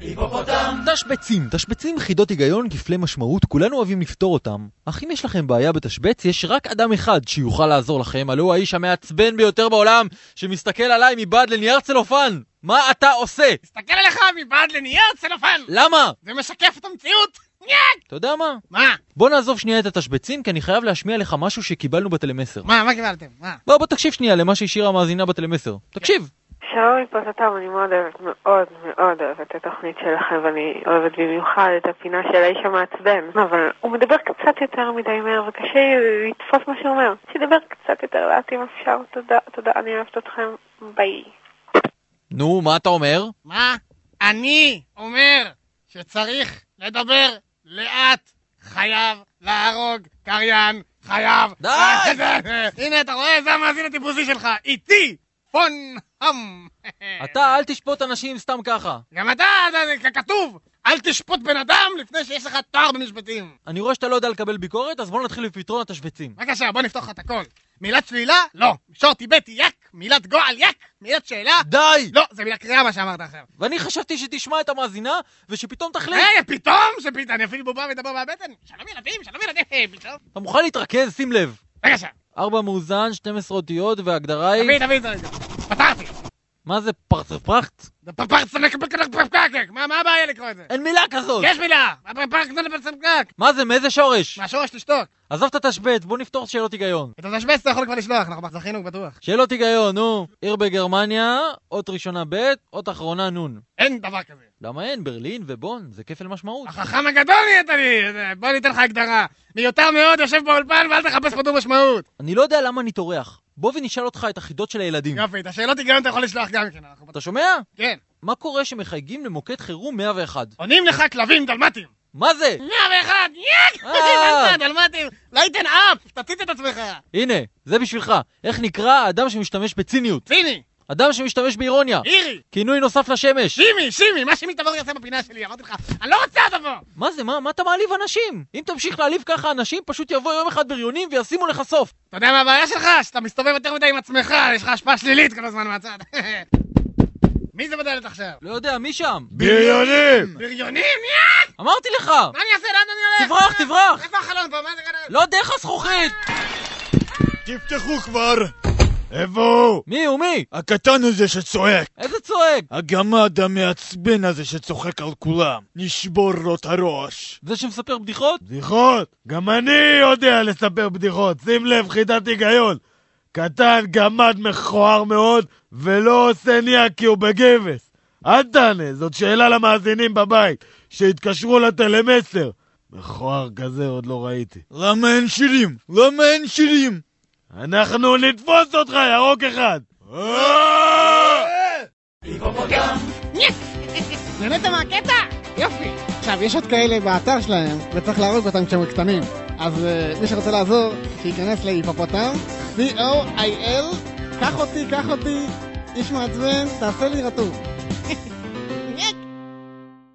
היפופוטם! תשבצים, תשבצים חידות היגיון, כפלי משמעות, כולנו אוהבים לפתור אותם. אך אם יש לכם בעיה בתשבץ, יש רק אדם אחד שיוכל לעזור לכם, הלא הוא האיש המעצבן ביותר בעולם, שמסתכל עליי מבעד לנייר צלופן! מה אתה עושה? תסתכל עליך מבעד לנייר צלופן! למה? זה משקף את המציאות! אתה יודע מה? מה? בוא נעזוב שנייה את התשבצים, כי אני חייב להשמיע לך משהו שקיבלנו בטלמסר. מה? מה קיבלתם? מה? בוא, בוא תקשיב שנייה למה שהשאירה המאזינה בטלמסר. תקשיב. שלום היפותטם, אני מאוד אוהבת, מאוד מאוד אוהבת את התוכנית שלכם ואני אוהבת במיוחד את הפינה של האיש המעצבן אבל הוא מדבר קצת יותר מדי מהר וקשה לי לתפוס מה שהוא אומר שידבר קצת יותר לאט אם אפשר, תודה, תודה, אני אוהבת אתכם, ביי נו, מה אתה אומר? מה? אני אומר שצריך לדבר לאט. חייב להרוג קריין, חייב... די! הנה, אתה רואה? זה המאזין הטיפוסי שלך. איתי! פון הם. אתה אל תשפוט אנשים סתם ככה. גם אתה, זה כתוב! אל תשפוט בן אדם לפני שיש לך תואר במשפטים. אני רואה שאתה לא יודע לקבל ביקורת, אז בוא נתחיל בפתרון התשבצים. בבקשה, בוא נפתוח לך את הכל. מילת שלילה? לא. מישור טיבטי יק. מילת גועל יק. מילת שאלה? די! לא, זה מילה קריאה מה שאמרת עכשיו. ואני חשבתי שתשמע את המאזינה, ושפתאום תחליט. היי, פתאום? שפתאום, אני אפילו בובה מדבר מהבטן. שלום ילדים, שלום ילדים, פתאום. אתה מוכן להתרכז? שים לב. בבקשה. ארבע מאוזן, 12 אותיות, וההגדרה היא... תביא, תביא, תביא. פתרתי. מה זה פרצפרקט? מה מה הבעיה לקרוא את זה? אין מילה כזאת! יש מילה! מה זה, מאיזה שורש? מהשורש תשתוק. עזוב את התשבץ, בוא נפתור שאלות היגיון. את התשבץ אתה יכול כבר לשלוח, אנחנו זכינו בטוח. שאלות היגיון, נו. עיר בגרמניה, אות ראשונה ב', אות אחרונה נ'. אין דבר כזה. למה אין? ברלין ובון, זה כפל משמעות. החכם הגדול נהיית לי! בוא ניתן לך הגדרה. מיותר מאוד, יושב באולפן ואל תחפש פה דו משמעות. אני לא יודע למה אני טורח. בוא ונשאל אותך את החידות של הילדים. יופי, את השאלות היגיון אתה יכול לשלוח גם כן. אתה שומע? כן. מה קורה שמחייגים למוקד חירום 101? עונים לך כלבים דלמטים. מה זה? 101! יק! אה. דלמטים! לא ייתן אף! תציץ את עצמך! הנה, זה בשבילך. איך נקרא האדם שמשתמש בציניות? ציני! אדם שמשתמש באירוניה. אירי! כינוי נוסף לשמש. שימי! שימי! מה שימי תבוא יעשה בפינה שלי? אמרתי לך, אני לא רוצה פה! מה זה? מה, מה אתה מעליב אנשים? אם תמשיך להעליב ככה אנשים, פשוט יבוא יום אחד בריונים וישימו לך סוף. אתה יודע מה הבעיה שלך? שאתה מסתובב יותר מדי עם עצמך, יש לך השפעה שלילית כל הזמן מהצד. מי זה בדלת עכשיו? לא יודע, מי שם? בריונים! בריונים? יאק! אמרתי לך! מה אני אעשה? לאן אני הולך? תברח, תברח! איפה החלון פה? מה זה כאן? לא דרך הזכוכית! תפתחו כבר! איפה הוא? מי הוא מי? הקטן הזה שצועק! איזה צועק? הגמד המעצבן הזה שצוחק על כולם! נשבור לו את הראש! זה שמספר בדיחות? בדיחות? גם אני יודע לספר בדיחות! שים לב, חידת היגיון! קטן, גמד מכוער מאוד, ולא עושה ניה כי הוא בגבס! אל תענה, זאת שאלה למאזינים בבית, שהתקשרו לטלמסר. מכוער כזה עוד לא ראיתי. למה אין שירים? למה אין שירים? אנחנו נתפוס אותך, ירוק אחד! היפופוטם! נהנית מהקטע? יופי. עכשיו, יש עוד כאלה באתר שלהם, וצריך להרוג אותם כשהם קטנים. אז אה, מי שרוצה לעזור, שייכנס להיפופוטם, C-O-I-L, קח אותי, קח אותי, איש מעצבן, תעשה לי רטוב.